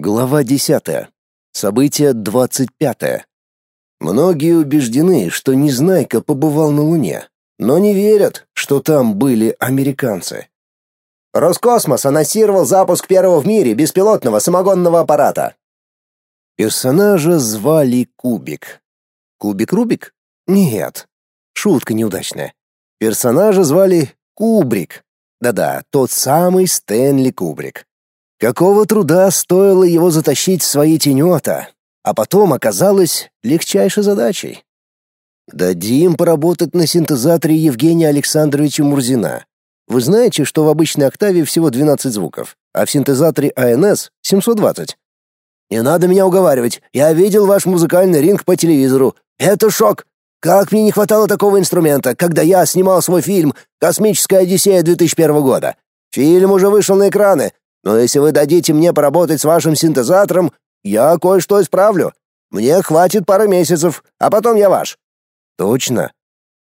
Глава 10. Событие 25. Многие убеждены, что Незнайка побывал на Луне, но не верят, что там были американцы. Роскосмос анонсировал запуск первого в мире беспилотного самогонного аппарата. Персонажа звали Кубик. Кубик-Рубик? Нет. Шутка неудачная. Персонажа звали Кубрик. Да-да, тот самый Стэнли Кубрик. Какого труда стоило его затащить в свои тенета, а потом оказалось легчайшей задачей. Дадим поработать на синтезаторе Евгения Александровича Мурзина. Вы знаете, что в обычной октаве всего 12 звуков, а в синтезаторе АНС 720. Не надо меня уговаривать. Я видел ваш музыкальный ринг по телевизору. Это шок. Как мне не хватало такого инструмента, когда я снимал свой фильм «Космическая Одиссея» 2001 года. Фильм уже вышел на экраны, но если вы дадите мне поработать с вашим синтезатором, я кое-что исправлю. Мне хватит пары месяцев, а потом я ваш». «Точно?»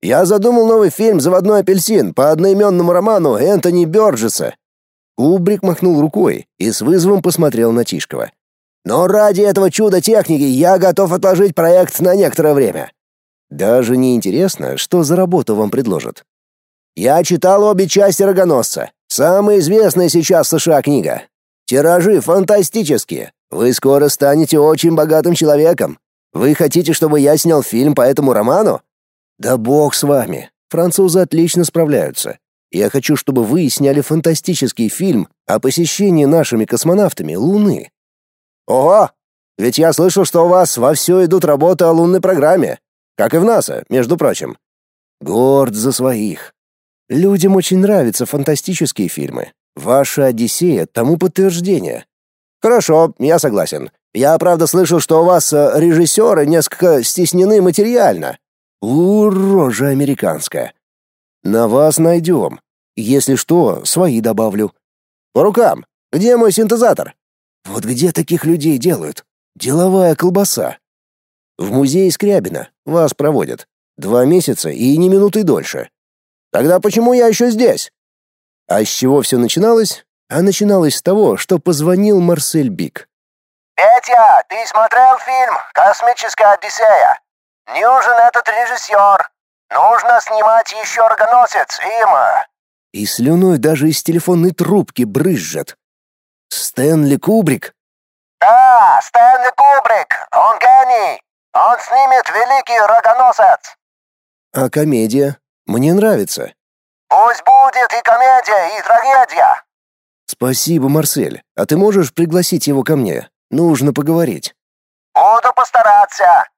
«Я задумал новый фильм «Заводной апельсин» по одноименному роману Энтони Бёрджеса». Кубрик махнул рукой и с вызовом посмотрел на Тишкова. «Но ради этого чуда техники я готов отложить проект на некоторое время». «Даже не интересно, что за работу вам предложат?» «Я читал обе части «Рогоносца». Самая известная сейчас в США книга. Тиражи фантастические. Вы скоро станете очень богатым человеком. Вы хотите, чтобы я снял фильм по этому роману? Да бог с вами. Французы отлично справляются. Я хочу, чтобы вы сняли фантастический фильм о посещении нашими космонавтами Луны. Ого! Ведь я слышал, что у вас вовсю идут работы о лунной программе. Как и в НАСА, между прочим. Горд за своих. Людям очень нравятся фантастические фильмы. Ваша Одиссея тому подтверждение. Хорошо, я согласен. Я правда слышал, что у вас э, режиссеры несколько стеснены материально. У, рожа американская. На вас найдем. Если что, свои добавлю. По рукам. Где мой синтезатор? Вот где таких людей делают? Деловая колбаса. В музее Скрябина. Вас проводят. Два месяца и не минуты дольше. Тогда почему я еще здесь? А с чего все начиналось? А начиналось с того, что позвонил Марсель Бик. «Петя, ты смотрел фильм «Космическая Одиссея»? Нужен этот режиссер. Нужно снимать еще «Рогоносец», Има». И слюной даже из телефонной трубки брызжет. Стэнли Кубрик? Да, Стэнли Кубрик. Он гений. Он снимет «Великий Рогоносец». А комедия? Мне нравится. Пусть будет и комедия, и трагедия. Спасибо, Марсель. А ты можешь пригласить его ко мне? Нужно поговорить. Буду постараться.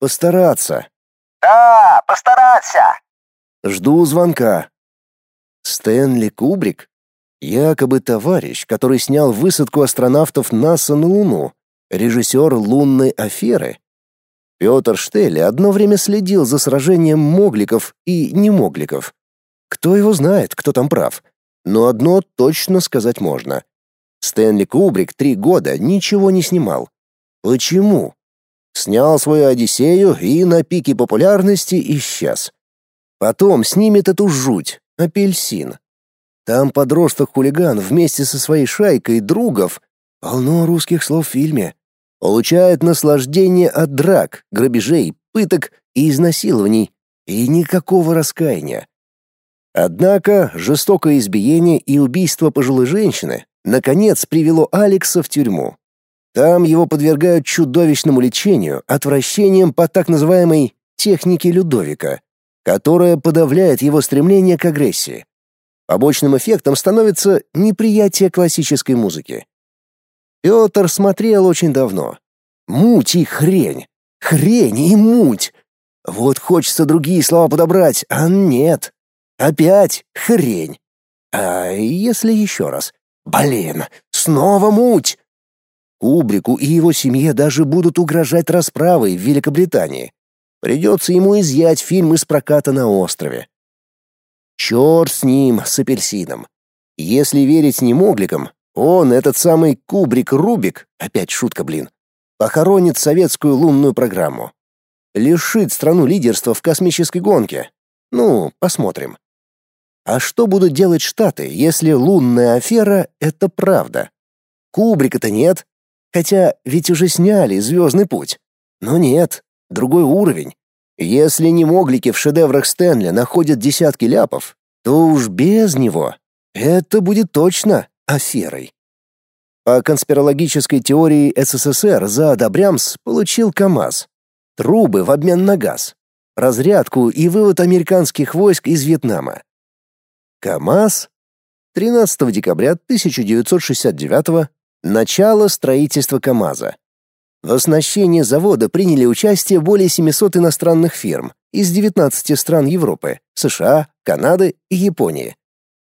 Постараться. Да, постараться. Жду звонка. Стэнли Кубрик? Якобы товарищ, который снял высадку астронавтов НАСА на Луну, режиссер лунной аферы. Петр Штелли одно время следил за сражением могликов и немогликов. Кто его знает, кто там прав. Но одно точно сказать можно. Стэнли Кубрик три года ничего не снимал. Почему? Снял свою «Одиссею» и на пике популярности исчез. Потом снимет эту жуть, апельсин. Там подросток-хулиган вместе со своей шайкой другов. Полно русских слов в фильме получает наслаждение от драк, грабежей, пыток и изнасилований, и никакого раскаяния. Однако жестокое избиение и убийство пожилой женщины наконец привело Алекса в тюрьму. Там его подвергают чудовищному лечению, отвращением по так называемой технике Людовика, которая подавляет его стремление к агрессии. Побочным эффектом становится неприятие классической музыки. Петр смотрел очень давно. Муть и хрень. Хрень и муть. Вот хочется другие слова подобрать, а нет. Опять хрень. А если еще раз? Блин, снова муть. Кубрику и его семье даже будут угрожать расправой в Великобритании. Придется ему изъять фильм из проката на острове. Черт с ним, с апельсином. Если верить немогликам, он, этот самый Кубрик-Рубик, опять шутка, блин, похоронит советскую лунную программу. Лишит страну лидерства в космической гонке. Ну, посмотрим. А что будут делать Штаты, если лунная афера — это правда? Кубрика-то нет. Хотя ведь уже сняли «Звездный путь». Но нет, другой уровень. Если не моглики в шедеврах Стэнли находят десятки ляпов, то уж без него это будет точно аферой. По конспирологической теории СССР за Добрямс получил КАМАЗ. Трубы в обмен на газ, разрядку и вывод американских войск из Вьетнама. КАМАЗ 13 декабря 1969 начало строительства КАМАЗа. В оснащении завода приняли участие более 700 иностранных фирм из 19 стран Европы, США, Канады и Японии.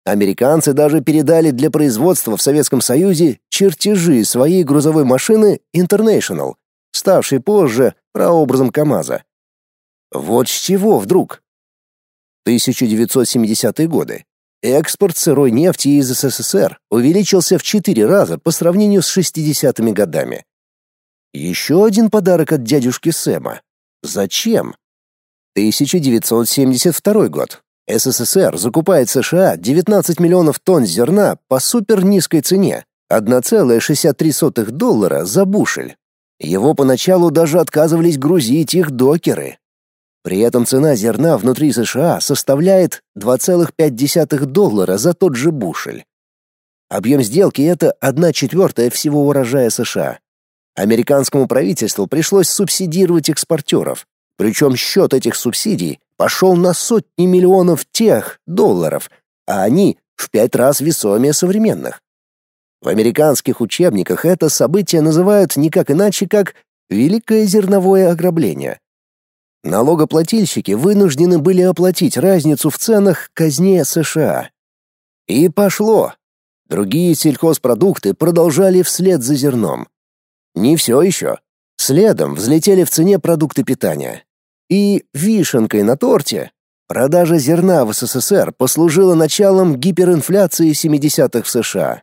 Американцы даже передали для производства в Советском Союзе чертежи своей грузовой машины International, ставшей позже прообразом КАМАЗа. Вот с чего вдруг? 1970-е годы. Экспорт сырой нефти из СССР увеличился в 4 раза по сравнению с 60-ми годами. Еще один подарок от дядюшки Сэма. Зачем? 1972 год. СССР закупает США 19 миллионов тонн зерна по супернизкой цене 1,63 доллара за бушель. Его поначалу даже отказывались грузить их докеры. При этом цена зерна внутри США составляет 2,5 доллара за тот же бушель. Объем сделки — это 1 четвертая всего урожая США. Американскому правительству пришлось субсидировать экспортеров, причем счет этих субсидий пошел на сотни миллионов тех долларов, а они в пять раз весомее современных. В американских учебниках это событие называют никак иначе, как «великое зерновое ограбление». Налогоплательщики вынуждены были оплатить разницу в ценах казне США. И пошло. Другие сельхозпродукты продолжали вслед за зерном. Не все еще. Следом взлетели в цене продукты питания. И вишенкой на торте продажа зерна в СССР послужила началом гиперинфляции 70-х в США.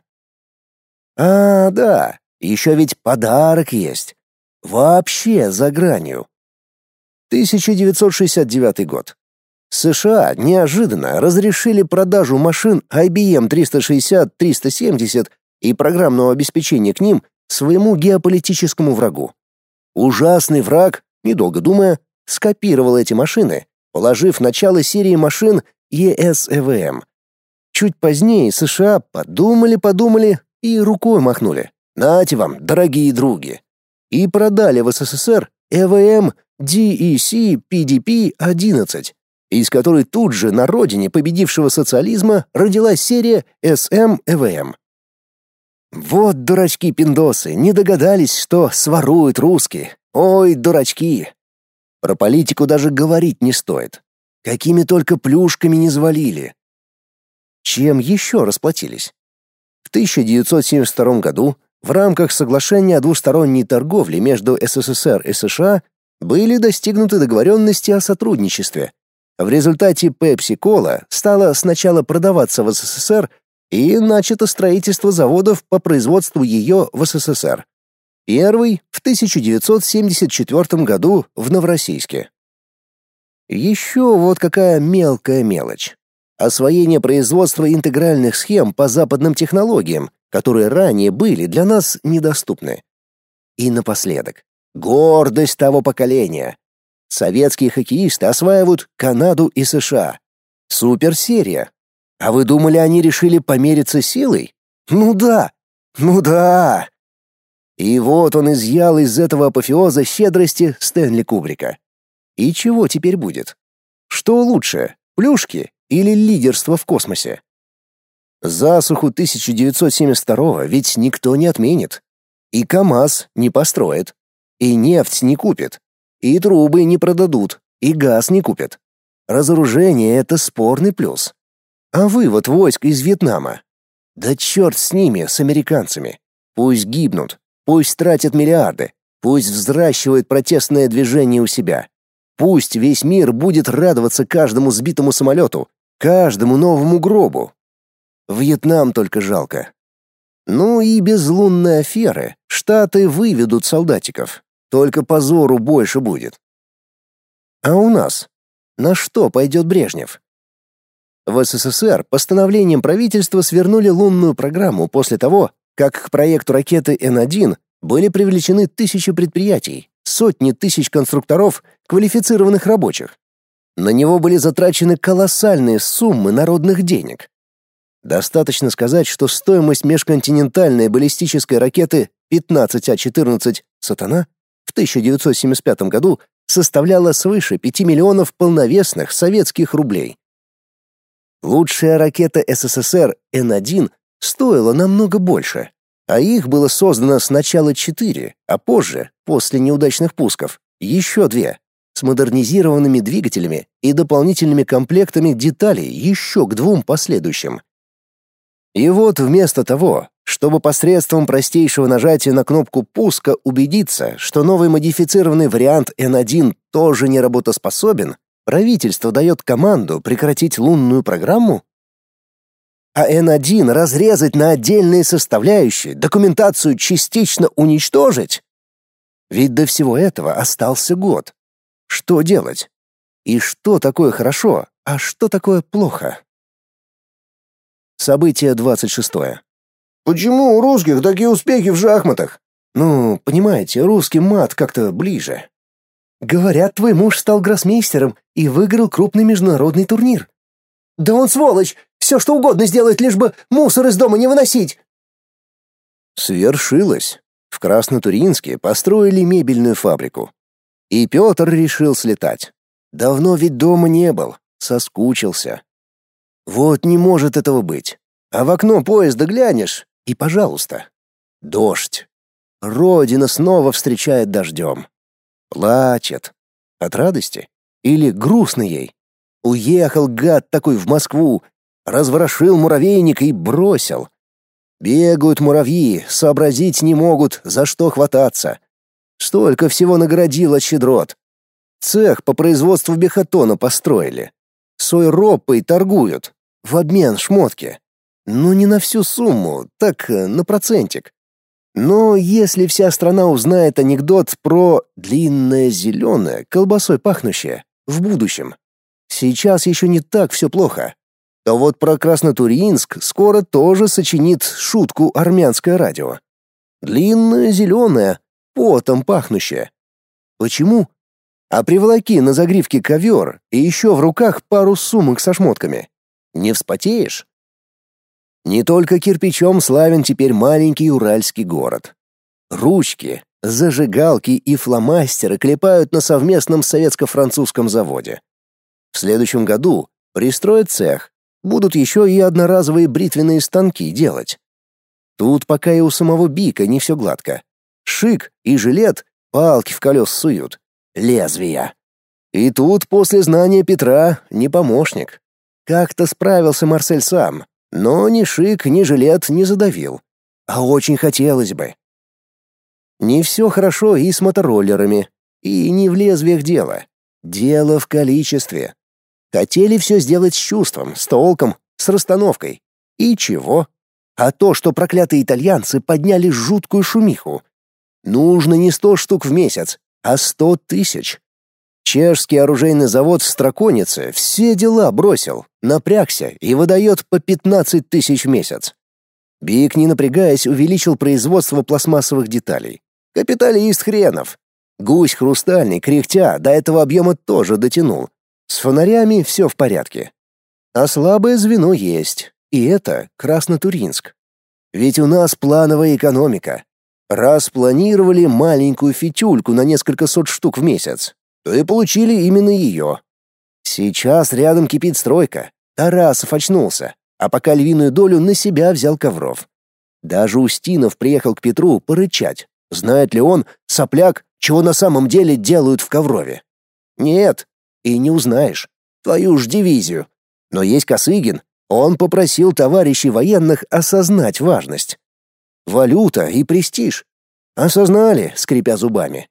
А, да, еще ведь подарок есть. Вообще за гранью. 1969 год. США неожиданно разрешили продажу машин IBM 360-370 и программного обеспечения к ним своему геополитическому врагу. Ужасный враг, недолго думая, скопировал эти машины, положив начало серии машин ESEVM. Чуть позднее США подумали-подумали и рукой махнули. «Нате вам, дорогие други!» И продали в СССР EVM DEC PDP-11, из которой тут же на родине победившего социализма родилась серия SM-EVM. Вот дурачки-пиндосы, не догадались, что своруют русские. Ой, дурачки! Про политику даже говорить не стоит. Какими только плюшками не звалили. Чем еще расплатились? В 1972 году в рамках соглашения о двусторонней торговле между СССР и США были достигнуты договоренности о сотрудничестве. В результате Pepsi-Cola стала сначала продаваться в СССР и начато строительство заводов по производству ее в СССР. Первый в 1974 году в Новороссийске. Еще вот какая мелкая мелочь. Освоение производства интегральных схем по западным технологиям, которые ранее были для нас недоступны. И напоследок, гордость того поколения. Советские хоккеисты осваивают Канаду и США. Суперсерия. А вы думали, они решили помериться силой? Ну да. Ну да. И вот он изъял из этого апофеоза щедрости Стэнли Кубрика. И чего теперь будет? Что лучше, плюшки или лидерство в космосе? Засуху 1972 ведь никто не отменит. И КАМАЗ не построит. И нефть не купит. И трубы не продадут. И газ не купят. Разоружение — это спорный плюс. А вывод войск из Вьетнама? Да черт с ними, с американцами. Пусть гибнут, Пусть тратят миллиарды, пусть взращивают протестное движение у себя. Пусть весь мир будет радоваться каждому сбитому самолету, каждому новому гробу. Вьетнам только жалко. Ну и без лунной аферы Штаты выведут солдатиков. Только позору больше будет. А у нас? На что пойдет Брежнев? В СССР постановлением правительства свернули лунную программу после того, как к проекту ракеты Н-1 Были привлечены тысячи предприятий, сотни тысяч конструкторов, квалифицированных рабочих. На него были затрачены колоссальные суммы народных денег. Достаточно сказать, что стоимость межконтинентальной баллистической ракеты 15А-14 «Сатана» в 1975 году составляла свыше 5 миллионов полновесных советских рублей. Лучшая ракета СССР Н-1 стоила намного больше, а их было создано сначала четыре, а позже, после неудачных пусков, еще две, с модернизированными двигателями и дополнительными комплектами деталей еще к двум последующим. И вот вместо того, чтобы посредством простейшего нажатия на кнопку пуска убедиться, что новый модифицированный вариант N1 тоже не работоспособен, правительство дает команду прекратить лунную программу? А N1 разрезать на отдельные составляющие, документацию частично уничтожить? Ведь до всего этого остался год. Что делать? И что такое хорошо, а что такое плохо? Событие 26. Почему у русских такие успехи в шахматах? Ну, понимаете, русский мат как-то ближе. Говорят, твой муж стал гроссмейстером и выиграл крупный международный турнир. Да он сволочь, все что угодно сделает, лишь бы мусор из дома не выносить. Свершилось. В Краснотуринске построили мебельную фабрику. И Петр решил слетать. Давно ведь дома не был, соскучился. Вот не может этого быть. А в окно поезда глянешь, и, пожалуйста, дождь. Родина снова встречает дождем. Плачет. От радости? Или грустно ей? Уехал гад такой в Москву, разворошил муравейник и бросил. Бегают муравьи, сообразить не могут, за что хвататься. Столько всего наградил от щедрот. Цех по производству бехатона построили. Сой-ропой торгуют. В обмен шмотки. Ну, не на всю сумму, так, э, на процентик. Но если вся страна узнает анекдот про длинное зеленое, колбасой пахнущее, в будущем, сейчас еще не так все плохо, то вот про Краснотуринск скоро тоже сочинит шутку армянское радио. Длинное зеленое, потом пахнущее. Почему? А приволоки на загривке ковер и еще в руках пару сумок со шмотками. Не вспотеешь? Не только кирпичом славен теперь маленький уральский город. Ручки, зажигалки и фломастеры клепают на совместном советско-французском заводе. В следующем году пристроят цех, будут еще и одноразовые бритвенные станки делать. Тут пока и у самого Бика не все гладко. Шик и жилет палки в колес суют. Лезвия. И тут после знания Петра не помощник. Как-то справился Марсель сам, но ни шик, ни жилет не задавил. А очень хотелось бы. Не все хорошо и с мотороллерами, и не в лезвиях дело. Дело в количестве. Хотели все сделать с чувством, с толком, с расстановкой. И чего? А то, что проклятые итальянцы подняли жуткую шумиху. Нужно не сто штук в месяц, а сто тысяч. Чешский оружейный завод в Страконице все дела бросил, напрягся и выдает по 15 тысяч в месяц. Бик, не напрягаясь, увеличил производство пластмассовых деталей. Капиталист хренов. Гусь хрустальный, кряхтя, до этого объема тоже дотянул. С фонарями все в порядке. А слабое звено есть, и это Краснотуринск. Ведь у нас плановая экономика. Раз планировали маленькую фитюльку на несколько сот штук в месяц, то и получили именно ее. Сейчас рядом кипит стройка. Тарасов очнулся, а пока львиную долю на себя взял Ковров. Даже Устинов приехал к Петру порычать. Знает ли он, сопляк, чего на самом деле делают в Коврове? Нет, и не узнаешь. Твою ж дивизию. Но есть Косыгин. Он попросил товарищей военных осознать важность. Валюта и престиж. Осознали, скрипя зубами.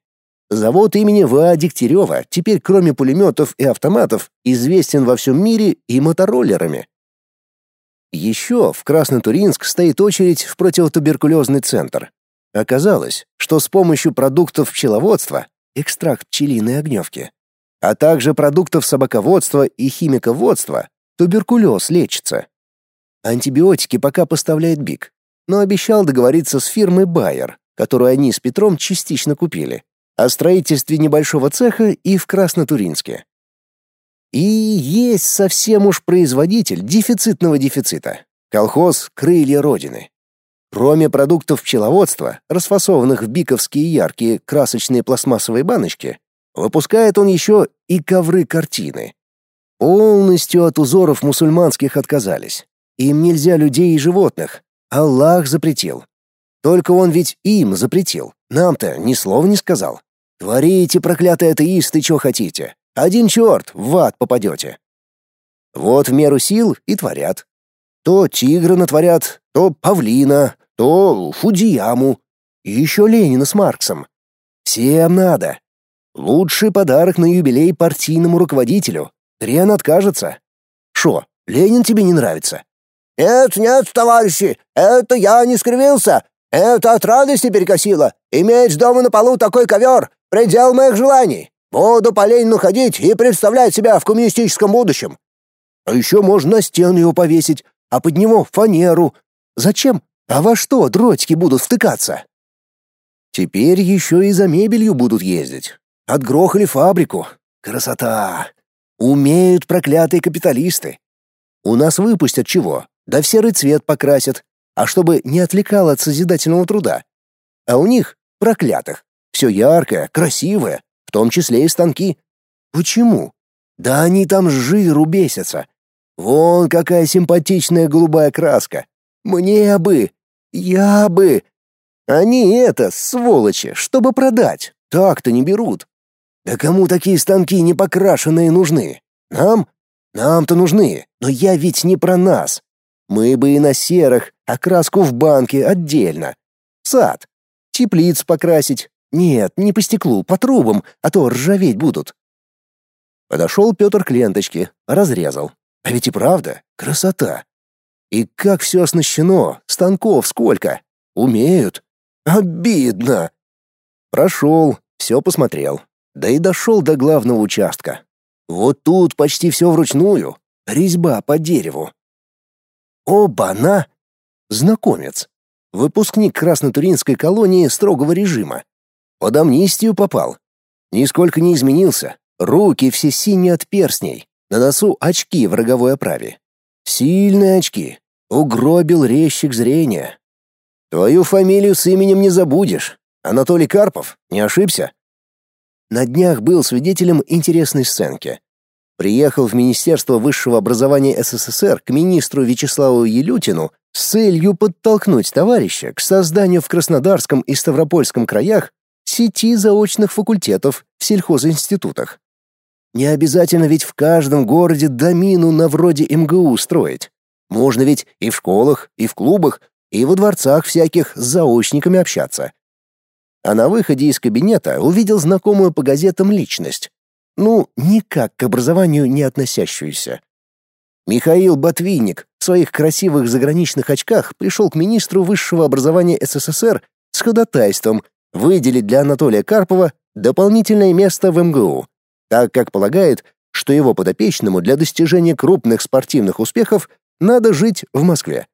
Завод имени В.А. Дегтярева теперь кроме пулеметов и автоматов известен во всем мире и мотороллерами. Еще в Краснотуринск стоит очередь в противотуберкулезный центр. Оказалось, что с помощью продуктов пчеловодства, экстракт пчелиной огневки, а также продуктов собаководства и химиководства, туберкулез лечится. Антибиотики пока поставляет БИК, но обещал договориться с фирмой Bayer, которую они с Петром частично купили, о строительстве небольшого цеха и в Краснотуринске. И есть совсем уж производитель дефицитного дефицита. Колхоз «Крылья Родины». Кроме продуктов пчеловодства, расфасованных в биковские яркие красочные пластмассовые баночки, выпускает он еще и ковры-картины. Полностью от узоров мусульманских отказались. Им нельзя людей и животных. Аллах запретил. Только он ведь им запретил. Нам-то ни слова не сказал. Творите, проклятые атеисты, что хотите. Один черт, в ад попадете. Вот в меру сил и творят. То тигра натворят, то павлина, то Фудияму. И еще Ленина с Марксом. Всем надо. Лучший подарок на юбилей партийному руководителю. Трен откажется. Шо, Ленин тебе не нравится? Нет, нет, товарищи, это я не скривился. Это от радости перекосило. Иметь дома на полу такой ковер — предел моих желаний. Буду по Ленину ходить и представлять себя в коммунистическом будущем. А еще можно на стену его повесить, а под него фанеру. Зачем? А во что дротики будут втыкаться? Теперь еще и за мебелью будут ездить. Отгрохали фабрику. Красота! Умеют проклятые капиталисты. У нас выпустят чего? Да в серый цвет покрасят, а чтобы не отвлекало от созидательного труда. А у них, проклятых, все яркое, красивое, в том числе и станки. Почему? Да они там жиру бесятся. Вон какая симпатичная голубая краска. Мне бы, я бы. Они это, сволочи, чтобы продать. Так-то не берут. Да кому такие станки непокрашенные нужны? Нам? Нам-то нужны, но я ведь не про нас. Мы бы и на серых, окраску в банке отдельно. Сад. Теплиц покрасить, нет, не по стеклу, по трубам, а то ржаветь будут. Подошел Петр к ленточке, разрезал. А ведь и правда, красота. И как все оснащено, станков сколько. Умеют. Обидно. Прошел, все посмотрел. Да и дошел до главного участка. Вот тут почти все вручную. Резьба по дереву. Оба-на! Знакомец. Выпускник Краснотуринской колонии строгого режима. Под амнистию попал. Нисколько не изменился. Руки все синие от перстней. На носу очки в роговой оправе. Сильные очки. Угробил резчик зрения. Твою фамилию с именем не забудешь. Анатолий Карпов, не ошибся? На днях был свидетелем интересной сценки. Приехал в Министерство высшего образования СССР к министру Вячеславу Елютину с целью подтолкнуть товарища к созданию в Краснодарском и Ставропольском краях сети заочных факультетов в сельхозинститутах. Не обязательно ведь в каждом городе домину на вроде МГУ строить. Можно ведь и в школах, и в клубах, и во дворцах всяких с заочниками общаться. А на выходе из кабинета увидел знакомую по газетам личность. Ну, никак к образованию не относящуюся. Михаил Ботвинник в своих красивых заграничных очках пришел к министру высшего образования СССР с ходатайством выделить для Анатолия Карпова дополнительное место в МГУ, так как полагает, что его подопечному для достижения крупных спортивных успехов надо жить в Москве.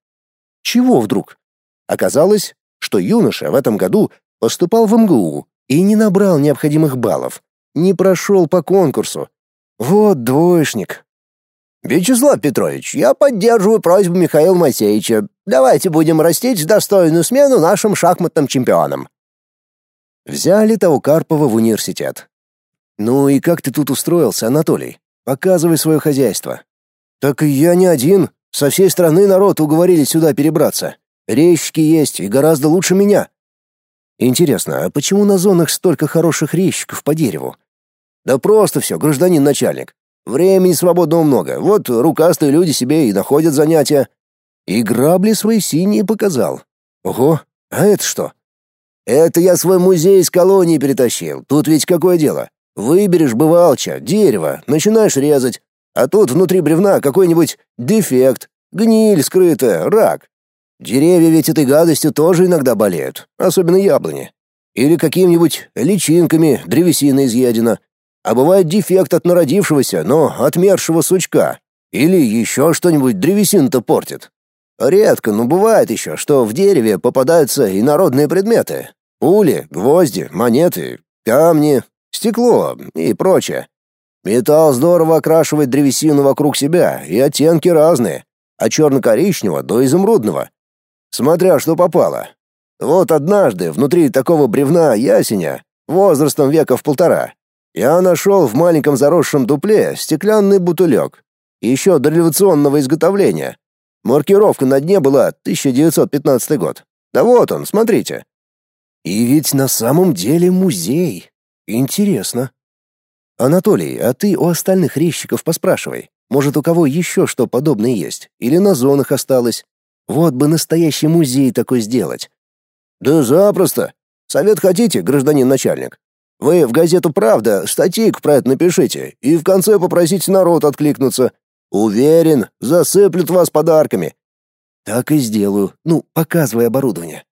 Чего вдруг? Оказалось, что юноша в этом году поступал в МГУ и не набрал необходимых баллов, не прошел по конкурсу. Вот двоечник. Вячеслав Петрович, я поддерживаю просьбу Михаила Моисеевича. Давайте будем растить достойную смену нашим шахматным чемпионам. Взяли того Карпова в университет. Ну и как ты тут устроился, Анатолий? Показывай свое хозяйство. Так я не один. Со всей страны народ уговорили сюда перебраться. Резчики есть и гораздо лучше меня. Интересно, а почему на зонах столько хороших резчиков по дереву? Да просто все, гражданин начальник. Времени свободного много. Вот рукастые люди себе и находят занятия. И грабли свои синие показал. Ого, а это что? Это я свой музей из колонии перетащил. Тут ведь какое дело? Выберешь бывалча, дерево, начинаешь резать, а тут внутри бревна какой-нибудь дефект, гниль скрытая, рак. Деревья ведь этой гадостью тоже иногда болеют, особенно яблони. Или какими-нибудь личинками древесина изъедена. А бывает дефект от народившегося, но отмершего сучка. Или еще что-нибудь древесину-то портит. Редко, но бывает еще, что в дереве попадаются инородные предметы. Пули, гвозди, монеты, камни, стекло и прочее. Металл здорово окрашивает древесину вокруг себя, и оттенки разные, от черно-коричневого до изумрудного. Смотря что попало. Вот однажды внутри такого бревна ясеня, возрастом века в полтора, я нашел в маленьком заросшем дупле стеклянный бутылек, еще дореволюционного изготовления. Маркировка на дне была 1915 год. Да вот он, смотрите. И ведь на самом деле музей. Интересно. Анатолий, а ты у остальных резчиков поспрашивай. Может, у кого еще что подобное есть? Или на зонах осталось? Вот бы настоящий музей такой сделать. Да запросто. Совет хотите, гражданин начальник? Вы в газету «Правда» статейку про это напишите и в конце попросите народ откликнуться. Уверен, засыплют вас подарками. Так и сделаю. Ну, показывай оборудование.